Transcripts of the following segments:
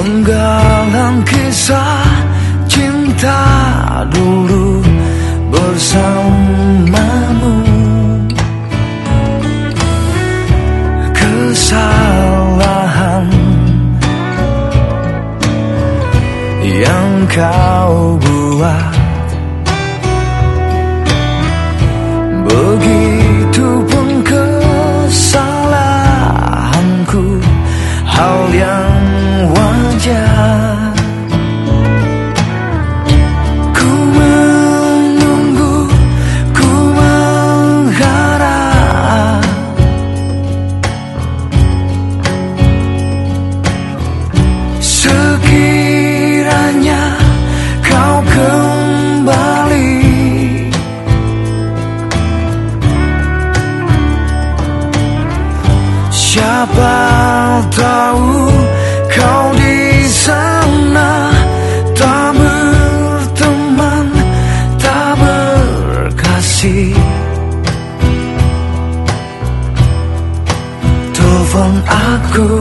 Penggalan kisah cinta dulu bersamamu. Kesalahan yang kau buat Siapa tahu kau di sana tak berteman, tak berkasih. Telepon aku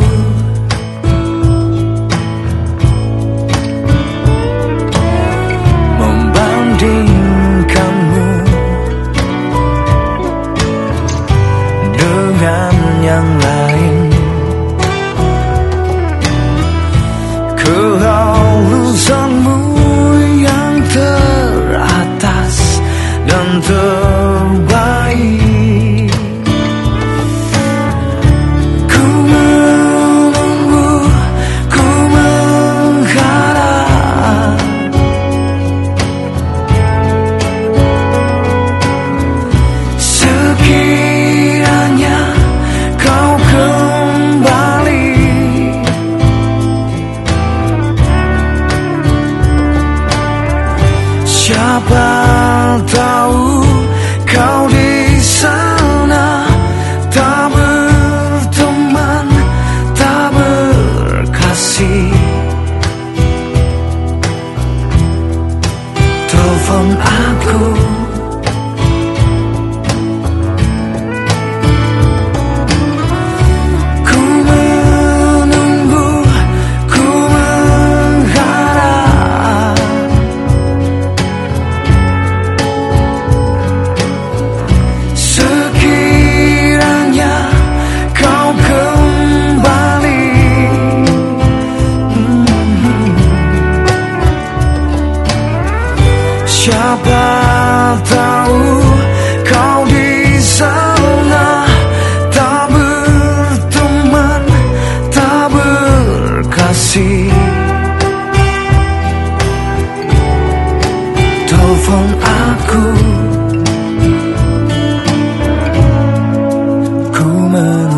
terbaik. Ku menunggu, ku mengharap. Sekiranya kau kembali. Siapa 阿古。Siapa tahu kau di sana tak berteman, tak berkasih. Telepon aku, ku men.